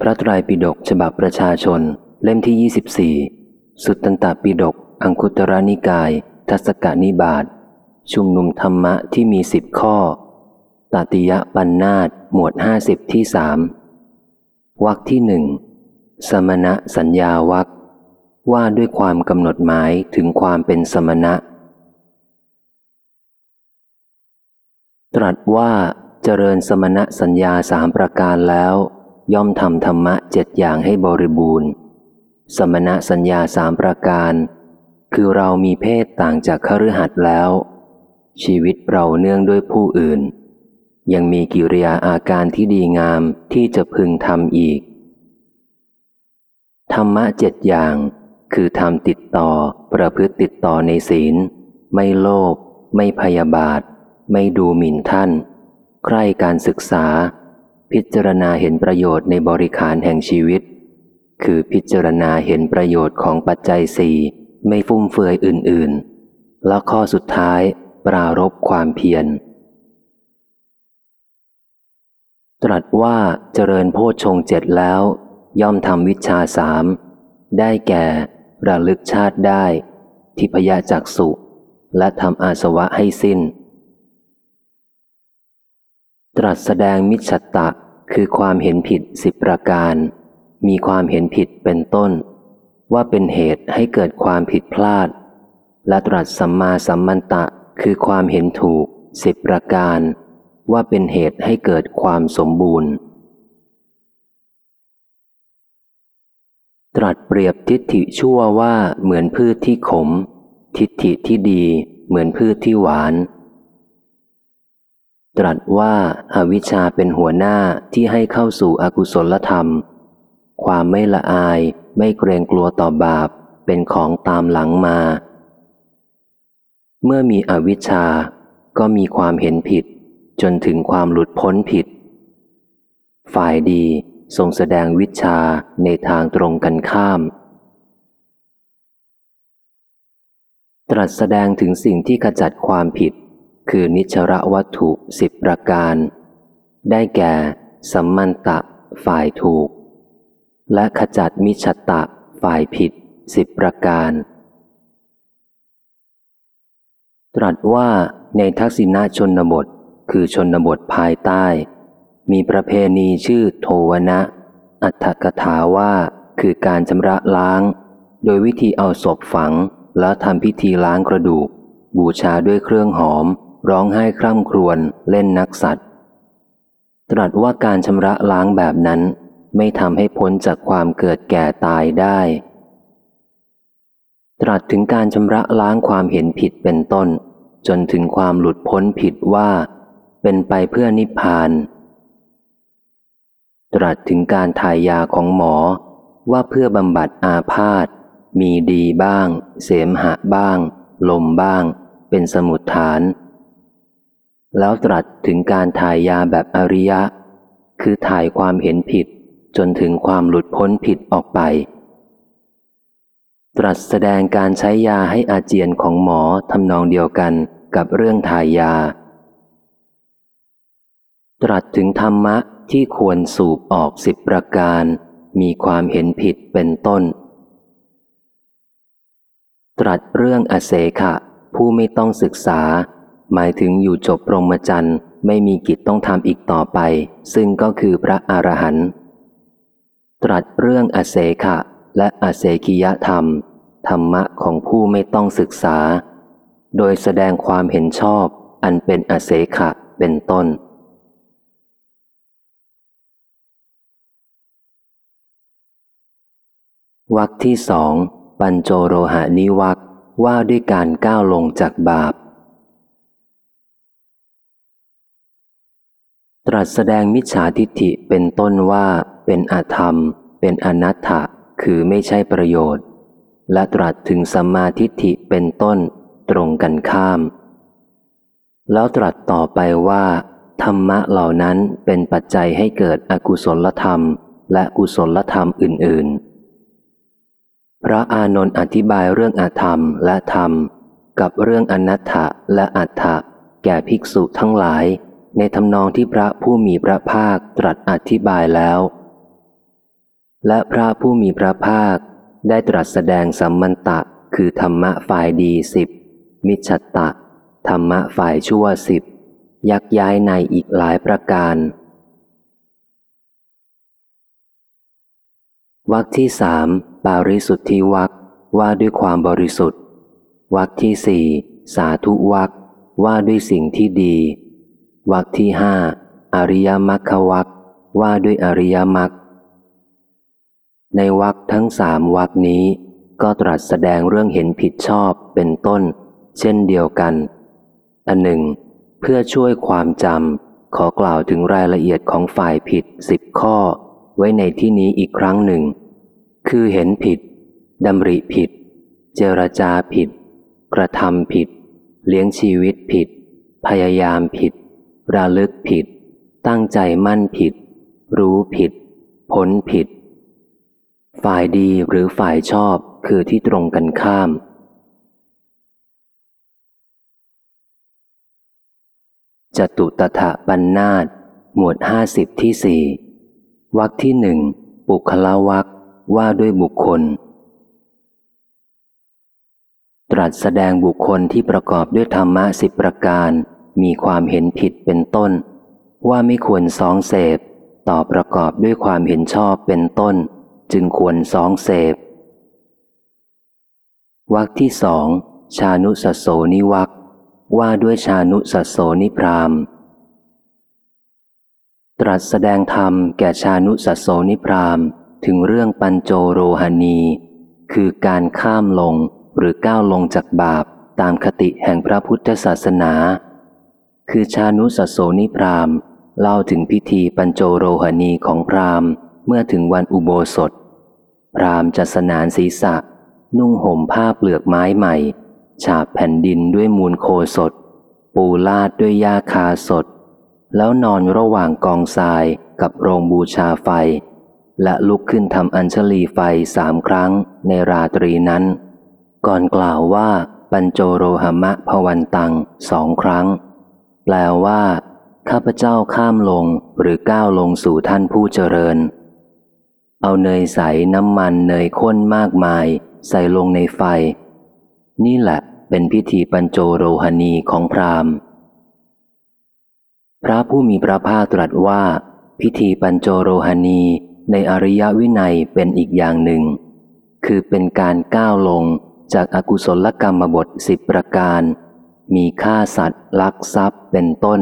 พระไตรปิฎกฉบับประชาชน เล่มที่ 24 สุตตันตปิฎกอังคุตรนิกาย ทัศกานิบาตชุมนุมธรรมะที่มีสิบข้อ ตติยะปัญนาตหมวดห้าสิบที่สามวรรคที่หนึ่งสมณะสัญญาวักว่าด้วยความกำหนดหมายถึงความเป็นสมณะ ตรัสว่าเจริญสมณะสัญญาสามประการแล้ว ย่อมทำธรรมะเจ็ดอย่างให้บริบูรณ์ สมณะสัญญาสามประการ คือเรามีเพศต่างจากคฤหัสถ์แล้ว ชีวิตเราเนื่องด้วยผู้อื่น ยังมีกิริยาอาการที่ดีงามที่จะพึงทำอีก ธรรมะเจ็ดอย่าง คือทำติดต่อประพฤติติดต่อในศีล ไม่โลภไม่พยาบาท ไม่ดูหมิ่นท่าน ใคร่การศึกษา พิจารณาเห็นประโยชน์ในบริขารแห่งชีวิต คือพิจารณาเห็นประโยชน์ของปัจจัยสี่ไม่ฟุ่มเฟือยอื่น ๆ แล้วข้อสุดท้าย ปรารบความเพียร ตรัสว่าเจริญโพชงเจ็ดแล้ว ย่อมทำวิชาสาม ได้แก่ ระลึกชาติได้ ทิพยจักสุ และทำอาสวะให้สิ้น ตรัสแสดงมิจฉตตะคือความเห็นผิดสิบประการ มีความเห็นผิดเป็นต้น ว่าเป็นเหตุให้เกิดความผิดพลาด และตรัสสัมมาสัมมันตะคือความเห็นถูกสิบประการ ว่าเป็นเหตุให้เกิดความสมบูรณ์ ตรัสเปรียบทิฏฐิชั่วว่าเหมือนพืชที่ขม ทิฏฐิที่ดีเหมือนพืชที่หวาน ตรัสว่าอาวิชชาเป็นหัวหน้าที่ให้เข้าสู่อกุศลธรรม ความไม่ละอายไม่เกรงกลัวต่อบาปเป็นของตามหลังมา เมื่อมีอวิชชา ก็มีความเห็นผิด จนถึงความหลุดพ้นผิด ฝ่ายดีทรงแสดงวิชาในทางตรงกันข้าม ตรัสแสดงถึงสิ่งที่ขจัดความผิด คือนิชระวัตถุสิบประการ ได้แก่ สัมมันตะ ฝ่ายถูก และขจัดมิชตะ ฝ่ายผิดสิบประการ ตรัสว่าในทักษิณชนบท คือชนบทภายใต้ มีประเพณีชื่อโทวนะ อัตถกถาว่าคือการชำระล้าง โดยวิธีเอาศพฝังแล้วทำพิธีล้างกระดูก บูชาด้วยเครื่องหอม ร้องไห้คร่ำครวญเล่นนักสัตว์ ตรัสว่าการชำระล้างแบบนั้นไม่ทำให้พ้นจากความเกิดแก่ตายได้ ตรัสถึงการชำระล้างความเห็นผิดเป็นต้น จนถึงความหลุดพ้นผิดว่า เป็นไปเพื่อนิพพาน ตรัสถึงการถ่ายยาของหมอว่าเพื่อบำบัดอาพาธมีดีบ้าง เสมหะบ้าง ลมบ้าง เป็นสมุดฐาน แล้วตรัสถึงการถ่ายยาแบบอริยะ คือถ่ายความเห็นผิดจนถึงความหลุดพ้นผิดออกไป ตรัสแสดงการใช้ยาให้อาเจียนของหมอทำนองเดียวกันกับเรื่องถ่ายยา ตรัสถึงธรรมะที่ควรสูบออกสิบประการ มีความเห็นผิดเป็นต้น ตรัสเรื่องอเสขะผู้ไม่ต้องศึกษา หมายถึงอยู่จบปรมจันทร์ไม่มีกิจต้องทำอีกต่อไป ซึ่งก็คือพระอรหันต์ตรัสเรื่องอเสขะและอเสกิยธรรม ธรรมะของผู้ไม่ต้องศึกษา โดยแสดงความเห็นชอบอันเป็นอเสขะเป็นต้นวรรคที่สองปัญโจโรหานิวักว่าด้วยการก้าวลงจากบาป ตรัสแสดงมิจฉาทิฏฐิเป็นต้นว่าเป็นอาธรรม เป็นอนัตถะคือไม่ใช่ประโยชน์ และตรัสถึงสัมมาทิฏฐิเป็นต้นตรงกันข้าม แล้วตรัสต่อไปว่า ธรรมะเหล่านั้นเป็นปัจจัยให้เกิดอกุศลธรรม และกุศลธรรมอื่น ๆ พระอานนท์อธิบายเรื่องอาธรรมและธรรม กับเรื่องอนัตถะและอัตถะแก่ภิกษุทั้งหลาย ในทำนองที่พระผู้มีพระภาคตรัสอธิบายแล้ว และพระผู้มีพระภาคได้ตรัสแสดงสัมมันตะคือธรรมะฝ่ายดีสิบมิจฉตะ ธรรมะฝ่ายชั่วสิบยักย้ายในอีกหลายประการวักที่สามปาริสุทธิวักว่าด้วยความบริสุทธิ์วักที่สี่สาธุวักว่าด้วยสิ่งที่ดี วักที่ห้าอริยมรรควักว่าด้วยอริยมรรคในวักทั้งสามวักนี้ ก็ตรัสแสดงเรื่องเห็นผิดชอบเป็นต้น เช่นเดียวกัน อันหนึ่ง เพื่อช่วยความจำขอกล่าวถึงรายละเอียดของฝ่ายผิดสิบข้อ ไว้ในที่นี้อีกครั้งหนึ่ง คือเห็นผิดดำริผิด เจรจาผิด กระทำผิด เลี้ยงชีวิตผิด พยายามผิด ระลึกผิด ตั้งใจมั่นผิด รู้ผิด พ้นผิด ฝ่ายดีหรือฝ่ายชอบคือที่ตรงกันข้าม จตุตถะปัญนาตหมวดห้าสิบที่สี่วักที่หนึ่งปุคละวักว่าด้วยบุคคล ตรัสแสดงบุคคลที่ประกอบด้วยธรรมะสิบประการ มีความเห็นผิดเป็นต้น ว่าไม่ควรสองเสพ ต่อประกอบด้วยความเห็นชอบเป็นต้น จึงควรสองเสพวักที่สองชานุสโสนิวักว่าด้วยชานุสโสนิพรามตรัสแสดงธรรมแก่ชานุสโสนิพรามถึงเรื่องปัญโจโรหณี คือการข้ามลงหรือก้าวลงจากบาปตามคติแห่งพระพุทธศาสนา คือชานุสโสนิพรามเล่าถึงพิธีปัญโจโรหณีของพรามเมื่อถึงวันอุโบสถ พรามจะสนานศีรษะ นุ่งห่มผ้าเปลือกไม้ใหม่ ฉาบแผ่นดินด้วยมูลโคสด ปูลาดด้วยยาคาสด แล้วนอนระหว่างกองทรายกับโรงบูชาไฟ และลุกขึ้นทำอัญชลีไฟสามครั้งในราตรีนั้น ก่อนกล่าวว่าปัญโจโรหมะพวันตังสองครั้ง ลว่า ข้าพเจ้าข้ามลงหรือก้าวลงสู่ท่านผู้เจริญ เอาเนยใสน้ำมันเนยข้นมากมาย ใส่ลงในไฟ นี่แหละเป็นพิธีปัญโจโรหณีของพราหมณ์ พระผู้มีพระภาคตรัสว่า พิธีปัญโจโรหณีในอริยวินัยเป็นอีกอย่างหนึ่ง คือเป็นการก้าวลงจากอากุศลกรรมบทสิบประการ มีฆ่าสัตว์ ลักทรัพย์เป็นต้น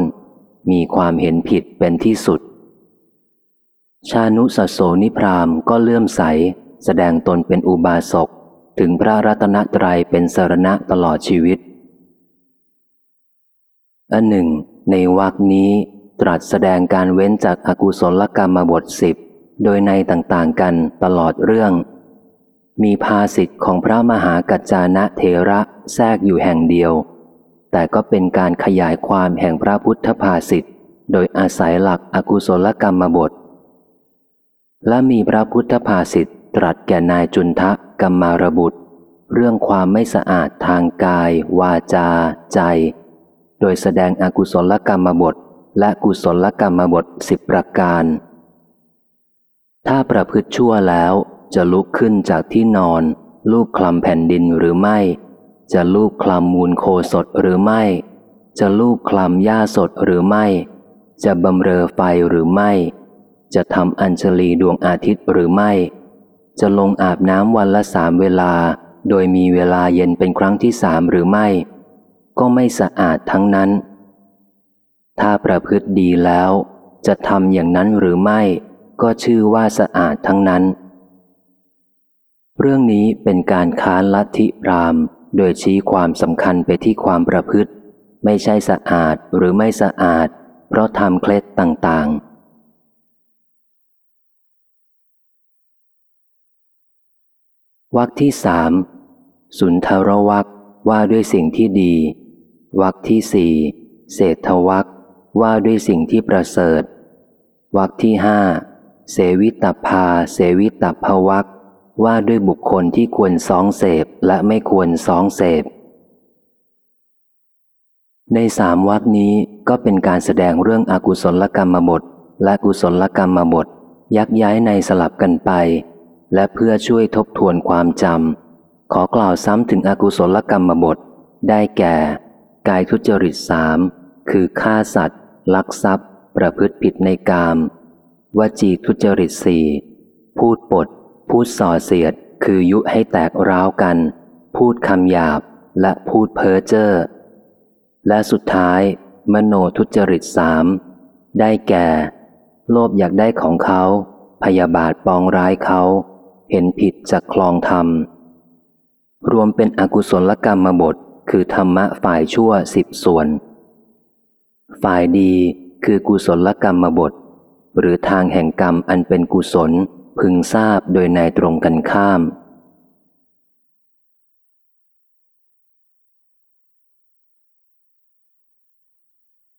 มีความเห็นผิดเป็นที่สุด ชานุสโสนิพรามก็เลื่อมใส แสดงตนเป็นอุบาสก ถึงพระรัตนตรัยเป็นสารณะตลอดชีวิตอันหนึ่ง ในวรรคนี้ตรัสแสดงการเว้นจากอากุศลกรรมบทสิบโดยในต่างๆกันตลอดเรื่อง มีภาสิทธิ์ของพระมหากัจจานะเทระแทรกอยู่แห่งเดียว แต่ก็เป็นการขยายความแห่งพระพุทธภาสิทธิ์โดยอาศัยหลักอากุศลกรรมบท และมีพระพุทธภาสิทธิ์ตรัสแก่นายจุนทะกัมมารบุตร เรื่องความไม่สะอาดทางกาย วาจา ใจ โดยแสดงอากุศลกรรมบท และกุศลกรรมบทสิบประการ ถ้าประพฤติชั่วแล้วจะลุกขึ้นจากที่นอน ลูกคลำแผ่นดินหรือไม่ จะลูกคลำมูลโคสดหรือไม่ จะลูกคลำหญ้าสดหรือไม่ จะบำเรอไฟหรือไม่ จะทำอัญชลีดวงอาทิตย์หรือไม่ จะลงอาบน้ำวันละสามเวลา โดยมีเวลาเย็นเป็นครั้งที่สามหรือไม่ ก็ไม่สะอาดทั้งนั้น ถ้าประพฤติดีแล้ว จะทำอย่างนั้นหรือไม่ ก็ชื่อว่าสะอาดทั้งนั้น เรื่องนี้เป็นการค้านลัทธิพราหมณ์ โดยชี้ความสำคัญไปที่ความประพฤติ ไม่ใช่สะอาดหรือไม่สะอาด เพราะทำเคล็ดต่างๆวักที่สามสุนทรวักว่าด้วยสิ่งที่ดีวักที่สี่เศรษฐวักว่าด้วยสิ่งที่ประเสริฐวักที่ห้าเสวิตพาเสวิตพวัก ว่าด้วยบุคคลที่ควรสองเสพและไม่ควรสองเสพ ในสามวักนี้ก็เป็นการแสดงเรื่องอกุศลกรรมบท และกุศลกรรมบท ยักย้ายในสลับกันไป และเพื่อช่วยทบทวนความจำขอกล่าวซ้ำถึงอกุศลกรรมบท ได้แก่ กายทุจริตสามคือฆ่าสัตว์ ลักทรัพย์ ประพฤติผิดในกาม วจีทุจริตสี่พูดปด พูดส่อเสียดคือยุให้แตกร้าวกัน พูดคำหยาบและพูดเพ้อเจ้อและสุดท้าย มโนทุจริตสามได้แก่ โลภอยากได้ของเขา พยาบาทปองร้ายเขา เห็นผิดจากคลองธรรม รวมเป็นอกุศลกรรมบทคือธรรมะฝ่ายชั่วสิบส่วน ฝ่ายดีคือกุศลกรรมบท หรือทางแห่งกรรมอันเป็นกุศล พึงทราบโดยในตรงกันข้าม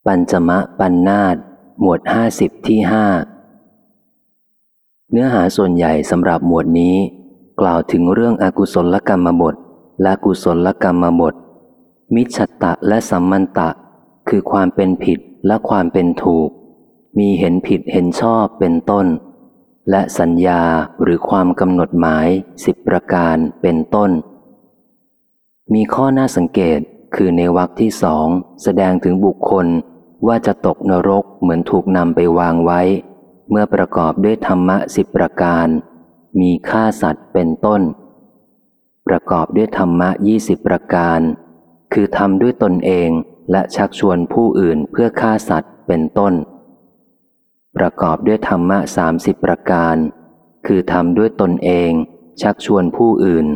ปัญจมะปันนาตหมวดห้าสิบที่ห้าเนื้อหาส่วนใหญ่สำหรับหมวดนี้ กล่าวถึงเรื่องอกุศลกรรมบทและกุศลกรรมบท มิจฉตะและสัมมันตะ คือความเป็นผิดและความเป็นถูก มีเห็นผิดเห็นชอบเป็นต้น และสัญญาหรือความกำหนดหมายสิบประการเป็นต้น มีข้อน่าสังเกตคือในวรรคที่สองแสดงถึงบุคคลว่าจะตกนรกเหมือนถูกนำไปวางไว้ เมื่อประกอบด้วยธรรมะสิบประการ มีฆ่าสัตว์เป็นต้น ประกอบด้วยธรรมะยี่สิบประการ คือทำด้วยตนเองและชักชวนผู้อื่นเพื่อฆ่าสัตว์เป็นต้น ประกอบด้วยธรรมะสามสิบประการ คือทำด้วยตนเอง ชักชวนผู้อื่น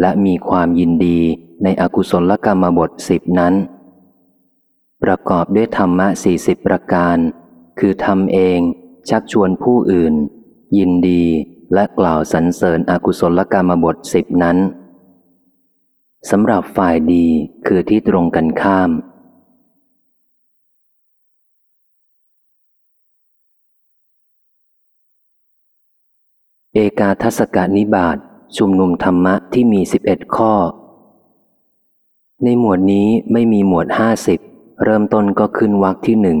และมีความยินดีในอกุศลกรรมบทสิบนั้น ประกอบด้วยธรรมะสี่สิบประการ คือทำเอง ชักชวนผู้อื่น ยินดีและกล่าวสรรเสริญอกุศลกรรมบทสิบนั้นสำหรับฝ่ายดีคือที่ตรงกันข้าม เอกาทัศกานิบาตชุมนุมธรรมะที่มีสิบเอ็ดข้อ ในหมวดนี้ไม่มีหมวดห้าสิบเริ่มต้นก็ขึ้นวรรคที่หนึ่ง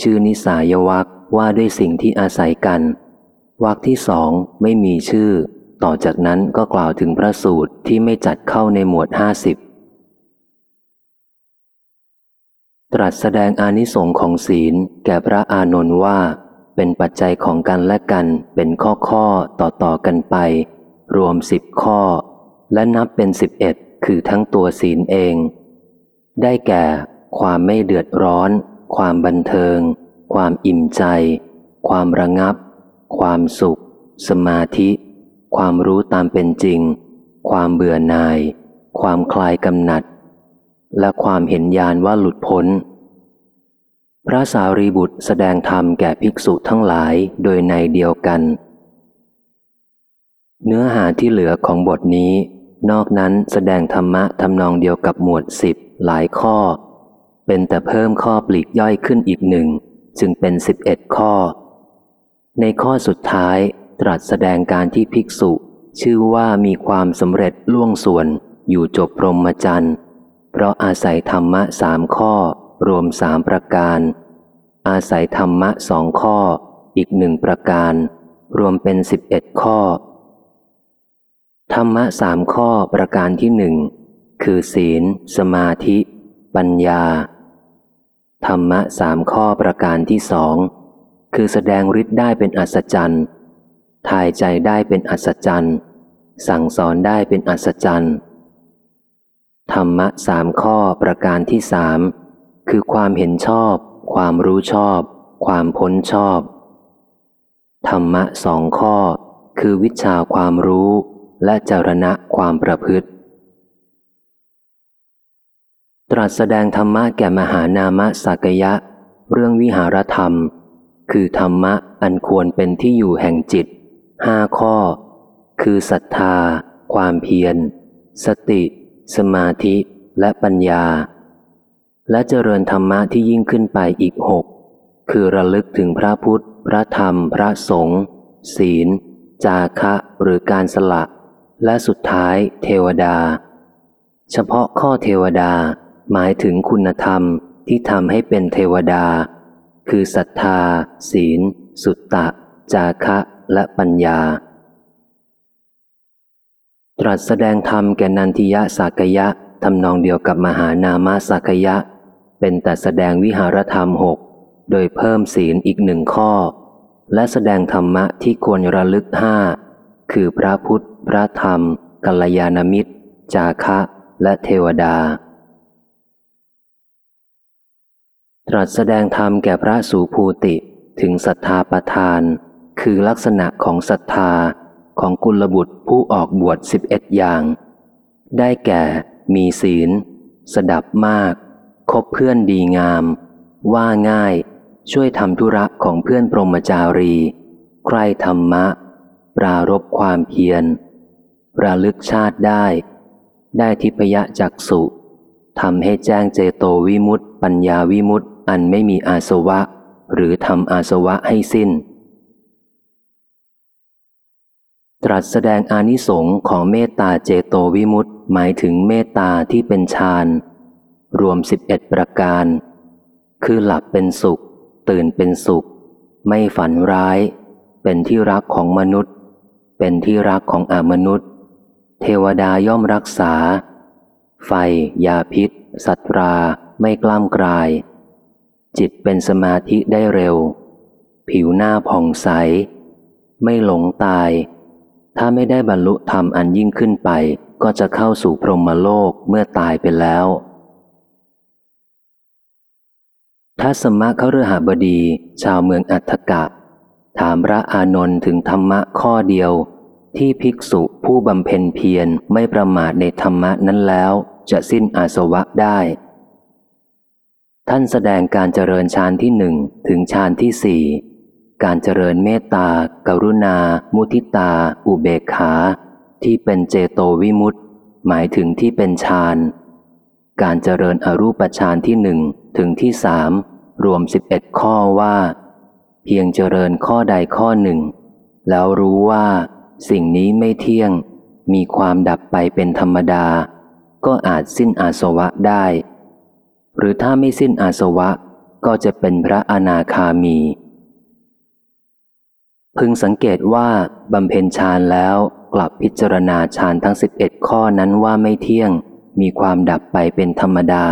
ชื่อนิสายวักว่าด้วยสิ่งที่อาศัยกันวรรคที่สองไม่มีชื่อ ต่อจากนั้นก็กล่าวถึงพระสูตรที่ไม่จัดเข้าในหมวดห้าสิบตรัสแสดงอานิสงค์ของศีลแก่พระอานนท์ว่า เป็นปัจจัยของกันและกันเป็นข้อข้อต่อต่อกันไป รวมสิบข้อ และนับเป็นสิบเอ็ดคือทั้งตัวศีลเอง ได้แก่ ความไม่เดือดร้อน ความบันเทิง ความอิ่มใจ ความระงับ ความสุข สมาธิ ความรู้ตามเป็นจริง ความเบื่อหน่าย ความคลายกำหนัด และความเห็นญาณว่าหลุดพ้น พระสารีบุตรแสดงธรรมแก่ภิกษุทั้งหลายโดยในเดียวกัน เนื้อหาที่เหลือของบทนี้ นอกนั้นแสดงธรรมะทำนองเดียวกับหมวดสิบหลายข้อ เป็นแต่เพิ่มข้อปลีกย่อยขึ้นอีกหนึ่ง จึงเป็นสิบเอ็ดข้อ ในข้อสุดท้ายตรัสแสดงการที่ภิกษุ ชื่อว่ามีความสำเร็จล่วงส่วนอยู่จบพรหมจรรย์เพราะอาศัยธรรมะสามข้อ รวมสามประการ อาศัยธรรมะสองข้อ อีกหนึ่งประการ รวมเป็นสิบเอ็ดข้อ ธรรมะสามข้อประการที่หนึ่งคือศีล สมาธิ ปัญญา ธรรมะสามข้อประการที่สองคือแสดงฤทธิ์ได้เป็นอัศจรรย์ทายใจได้เป็นอัศจรรย์ สั่งสอนได้เป็นอัศจรรย์ ธรรมะสามข้อประการที่สาม คือความเห็นชอบ ความรู้ชอบ ความพ้นชอบ ธรรมะสองข้อ คือวิชาความรู้และจรณะความประพฤติ ตรัสแสดงธรรมะแก่มหานามสักยะ เรื่องวิหารธรรม คือธรรมะอันควรเป็นที่อยู่แห่งจิตห้าข้อ คือศรัทธา ความเพียร สติ สมาธิ และปัญญา และเจริญธรรมะที่ยิ่งขึ้นไปอีกหกคือระลึกถึงพระพุทธ พระธรรม พระสงฆ์ศีล จาคะหรือการสละ และสุดท้ายเทวดา เฉพาะข้อเทวดาหมายถึงคุณธรรมที่ทำให้เป็นเทวดา คือศรัทธา ศีล สุตตะ จาคะและปัญญา ตรัสแสดงธรรมแก่นันทิยะสากยะทำนองเดียวกับมหานามาสากยะ เป็นแต่แสดงวิหารธรรมหกโดยเพิ่มศีลอีกหนึ่งข้อ และแสดงธรรมะที่ควรระลึกห้าคือพระพุทธ พระธรรม กัลยาณมิตร จาคะ และเทวดา ตรัสแสดงธรรมแก่พระสูภูติถึงศรัทธาประทาน คือลักษณะของศรัทธาของกุลบุตรผู้ออกบวชสิบเอ็ดอย่าง ได้แก่ มีศีล สดับมาก คบเพื่อนดีงาม ว่าง่าย ช่วยทำธุระของเพื่อนปรมจารี ใครธรรมะ ปรารบความเพียร ระลึกชาติได้ ได้ทิพยจักสุทำให้แจ้งเจโตวิมุตติปัญญาวิมุตติอันไม่มีอาสวะ หรือทำอาสวะให้สิ้น ตรัสแสดงอานิสงค์ของเมตตาเจโตวิมุตติหมายถึงเมตตาที่เป็นฌาน รวมสิบเอ็ดประการ คือหลับเป็นสุข ตื่นเป็นสุข ไม่ฝันร้าย เป็นที่รักของมนุษย์ เป็นที่รักของอมนุษย์ เทวดาย่อมรักษา ไฟ ยาพิษ สัตรา ไม่กล้ามกลาย จิตเป็นสมาธิได้เร็ว ผิวหน้าผ่องใส ไม่หลงตาย ถ้าไม่ได้บรรลุธรรมอันยิ่งขึ้นไปก็จะเข้าสู่พรหมโลกเมื่อตายไปแล้ว ทัสมะเขาเรือหาบดี ชาวเมืองอัฏฐกะ ถามพระอานนท์ถึงธรรมะข้อเดียว ที่ภิกษุผู้บำเพ็ญเพียรไม่ประมาทในธรรมะนั้นแล้ว จะสิ้นอาสวะได้ ท่านแสดงการเจริญฌานที่หนึ่งถึงฌานที่สี่การเจริญเมตตา กรุณา มุทิตา อุเบกขา ที่เป็นเจโตวิมุตต์หมายถึงที่เป็นฌาน การเจริญอรูปฌานที่หนึ่ง ถึงที่สามรวมสิบเอ็ดข้อว่า เพียงเจริญข้อใดข้อหนึ่ง แล้วรู้ว่า สิ่งนี้ไม่เที่ยง มีความดับไปเป็นธรรมดา ก็อาจสิ้นอาสวะได้ หรือถ้าไม่สิ้นอาสวะก็จะเป็นพระอนาคามี พึงสังเกตว่าบำเพ็ญฌานแล้วกลับพิจารณาฌานทั้งสิบเอ็ดข้อนั้นว่าไม่เที่ยง มีความดับไปเป็นธรรมดา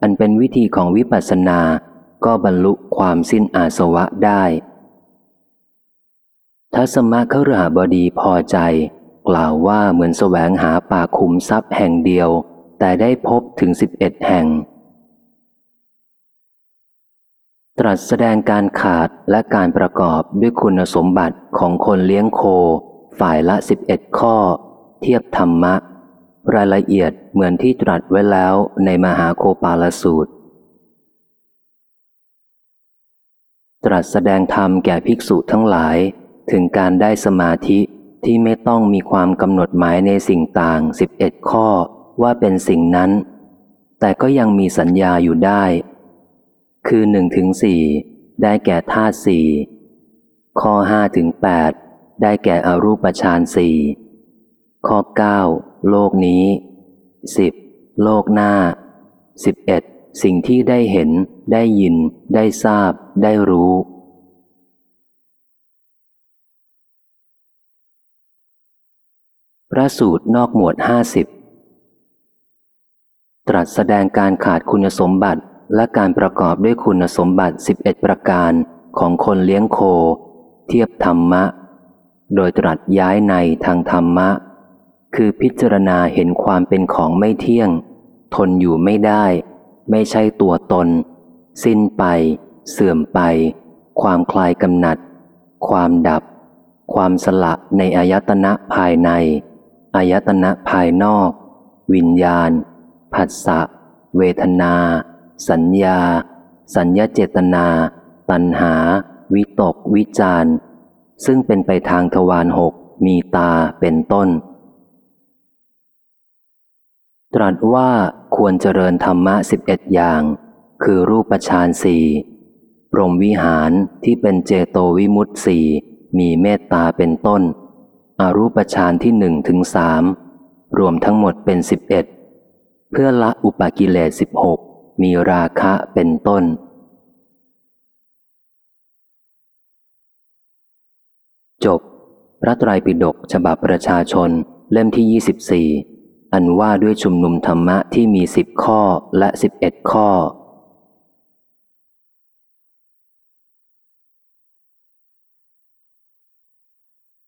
อันเป็นวิธีของวิปัสสนา ก็บรรลุความสิ้นอาสวะได้ ทัศมะขรหบดีพอใจ กล่าวว่าเหมือนแสวงหาป่าคุมทรัพย์แห่งเดียว แต่ได้พบถึงสิบเอ็ดแห่ง ตรัสแสดงการขาดและการประกอบด้วยคุณสมบัติของคนเลี้ยงโค ฝ่ายละสิบเอ็ดข้อ เทียบธรรมะ รายละเอียดเหมือนที่ตรัสไว้แล้วในมหาโคปาลสูตร ตรัสแสดงธรรมแก่ภิกษุทั้งหลายถึงการได้สมาธิที่ไม่ต้องมีความกำหนดหมายในสิ่งต่างสิบเอ็ดข้อว่าเป็นสิ่งนั้น แต่ก็ยังมีสัญญาอยู่ได้ คือหนึ่งถึงสี่ได้แก่ธาตุสี่ข้อห้าถึงแปดได้แก่อรูปฌานสี่ข้อเก้า โลกนี้สิบโลกหน้าสิบเอ็ดสิ่งที่ได้เห็น ได้ยิน ได้ทราบ ได้รู้ พระสูตรนอกหมวดห้าสิบตรัสแสดงการขาดคุณสมบัติและการประกอบด้วยคุณสมบัติสิบเอ็ดประการของคนเลี้ยงโค เทียบธรรมะ โดยตรัสย้ายในทางธรรมะ คือพิจารณาเห็นความเป็นของไม่เที่ยง ทนอยู่ไม่ได้ ไม่ใช่ตัวตน สิ้นไป เสื่อมไป ความคลายกำหนัด ความดับ ความสละในอายตนะภายใน อายตนะภายนอก วิญญาณ ผัสสะ เวทนา สัญญา สัญญาเจตนา ตัณหา วิตก วิจาร ซึ่งเป็นไปทางทวารหกมีตาเป็นต้น ตรัสว่าควรเจริญธรรมะสิบเอ็ดอย่าง คือรูปฌานสี่พรมวิหารที่เป็นเจโตวิมุตสี่มีเมตตาเป็นต้นอรูปฌานที่หนึ่งถึงสามรวมทั้งหมดเป็นสิบเอ็ดเพื่อละอุปกิเลสสิบหกมีราคะเป็นต้น จบ พระไตรปิฎกฉบับประชาชนเล่มที่24 อันว่าด้วยชุมนุมธรรมะที่มีสิบข้อและสิบเอ็ดข้อ